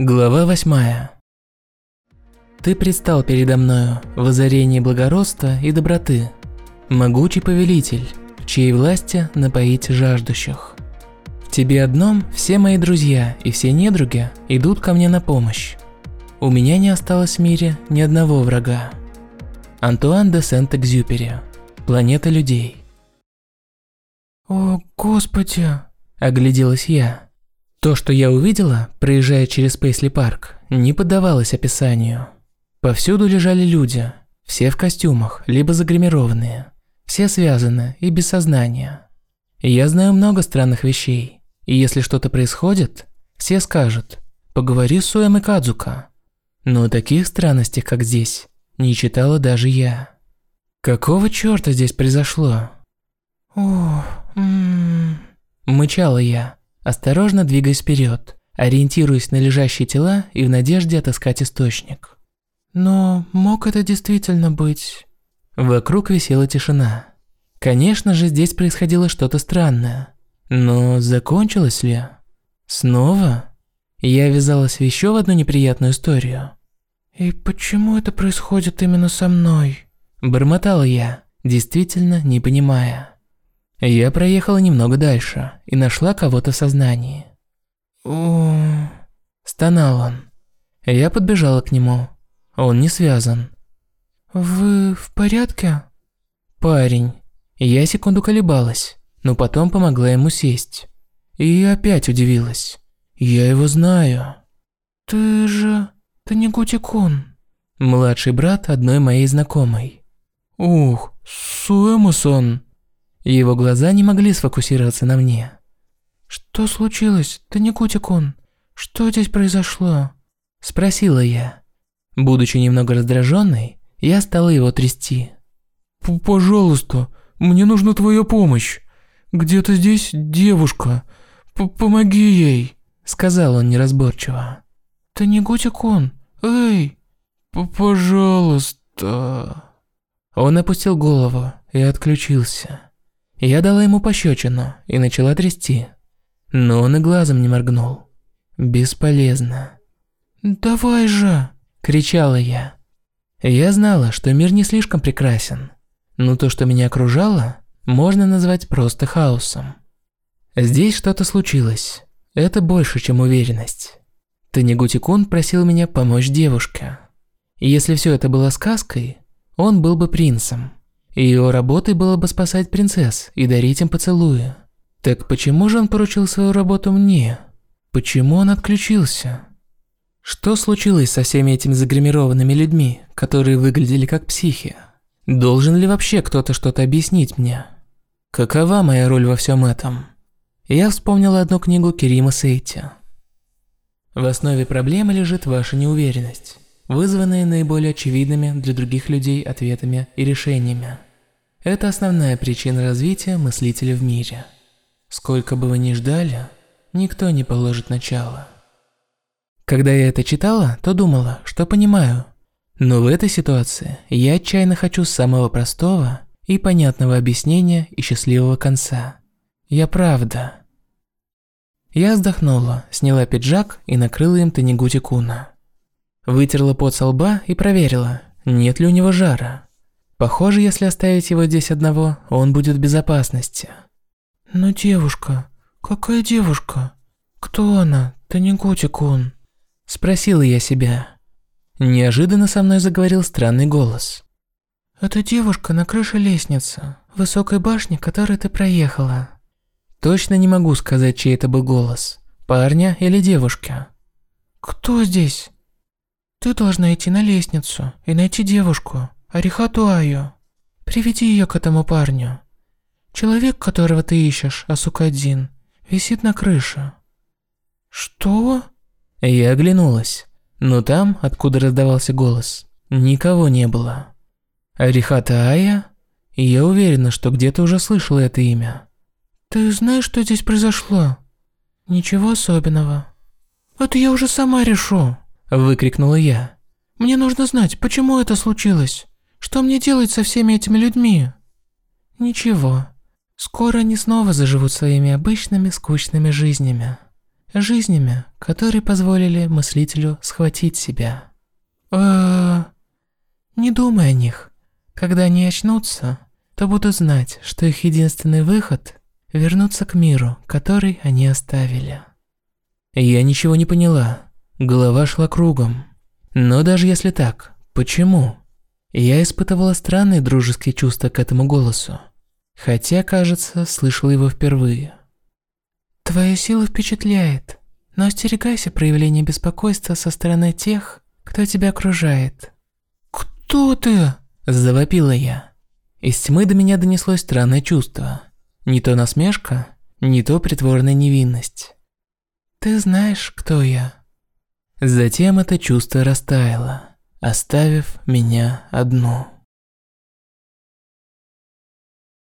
Глава восьмая. Ты предстал передо мною в озарении благородства и доброты, могучий повелитель, в чьей власти напоить жаждущих. В тебе одном все мои друзья и все недруги идут ко мне на помощь. У меня не осталось в мире ни одного врага. Антуан де Сент-Экзюпери. Планета людей. «О, Господи!» – огляделась я. То, что я увидела, проезжая через Пейсли парк, не поддавалось описанию. Повсюду лежали люди, все в костюмах, либо загримированные, все связаны и без сознания. Я знаю много странных вещей, и если что-то происходит, все скажут «поговори с Суэм и Кадзука». Но таких странностей, как здесь, не читала даже я. Какого чёрта здесь произошло? О, ммм... Мычала я, осторожно двигаясь вперед, ориентируясь на лежащие тела и в надежде отыскать источник. Но мог это действительно быть? Вокруг висела тишина. Конечно же, здесь происходило что-то странное. Но закончилось ли? Снова? Я ввязалась еще в одну неприятную историю. «И почему это происходит именно со мной?» Бормотала я, действительно не понимая. Я проехала немного дальше и нашла кого-то в сознании. «О...» Стонал он. Я подбежала к нему. Он не связан. «Вы в порядке?» «Парень». Я секунду колебалась, но потом помогла ему сесть. И опять удивилась. «Я его знаю». «Ты же... ты не Гутикун?» Младший брат одной моей знакомой. «Ух, Суэмусон!» Его глаза не могли сфокусироваться на мне. «Что случилось? Кутикун. Что здесь произошло?» Спросила я. Будучи немного раздраженной, я стала его трясти. «Пожалуйста, мне нужна твоя помощь. Где-то здесь девушка. П Помоги ей», — сказал он неразборчиво. «Ты не Гутикун. Эй, П пожалуйста». Он опустил голову и отключился. Я дала ему пощечину и начала трясти. Но он и глазом не моргнул. Бесполезно. «Давай же!» – кричала я. Я знала, что мир не слишком прекрасен, но то, что меня окружало, можно назвать просто хаосом. Здесь что-то случилось. Это больше, чем уверенность. Танегутикун просил меня помочь девушке. Если все это было сказкой, он был бы принцем. Ее работой было бы спасать принцесс и дарить им поцелуи. Так почему же он поручил свою работу мне? Почему он отключился? Что случилось со всеми этими загримированными людьми, которые выглядели как психи? Должен ли вообще кто-то что-то объяснить мне? Какова моя роль во всем этом? Я вспомнила одну книгу Керима Сейти. В основе проблемы лежит ваша неуверенность, вызванная наиболее очевидными для других людей ответами и решениями. Это основная причина развития мыслителя в мире. Сколько бы вы ни ждали, никто не положит начало. Когда я это читала, то думала, что понимаю. Но в этой ситуации я отчаянно хочу самого простого и понятного объяснения и счастливого конца. Я правда. Я вздохнула, сняла пиджак и накрыла им Танегути Куна. Вытерла пот со лба и проверила, нет ли у него жара. Похоже, если оставить его здесь одного, он будет в безопасности. Но девушка, какая девушка? Кто она? Ты не Гутикун? Спросила я себя. Неожиданно со мной заговорил странный голос. Это девушка на крыше лестницы, высокой башни, которой ты проехала. Точно не могу сказать, чей это был голос. Парня или девушки. Кто здесь? Ты должна идти на лестницу и найти девушку. Арихату Айо. Приведи ее к этому парню. Человек, которого ты ищешь, Асукадзин, висит на крыше. Что? Я оглянулась, но там, откуда раздавался голос, никого не было. Арихата Ая? Я уверена, что где-то уже слышала это имя. Ты знаешь, что здесь произошло? Ничего особенного. Это я уже сама решу, выкрикнула я. Мне нужно знать, почему это случилось. Что мне делать со всеми этими людьми? Ничего. Скоро они снова заживут своими обычными скучными жизнями. жизнями, которые позволили мыслителю схватить себя. э Не думай о них. Когда они очнутся, то буду знать, что их единственный выход – вернуться к миру, который они оставили. Я ничего не поняла. Голова шла кругом. Но даже если так, почему? Я испытывала странные дружеские чувства к этому голосу. Хотя, кажется, слышала его впервые. Твоя сила впечатляет, но остерегайся проявления беспокойства со стороны тех, кто тебя окружает. «Кто ты?» – завопила я. Из тьмы до меня донеслось странное чувство. Не то насмешка, не то притворная невинность. «Ты знаешь, кто я?» Затем это чувство растаяло, оставив меня одну.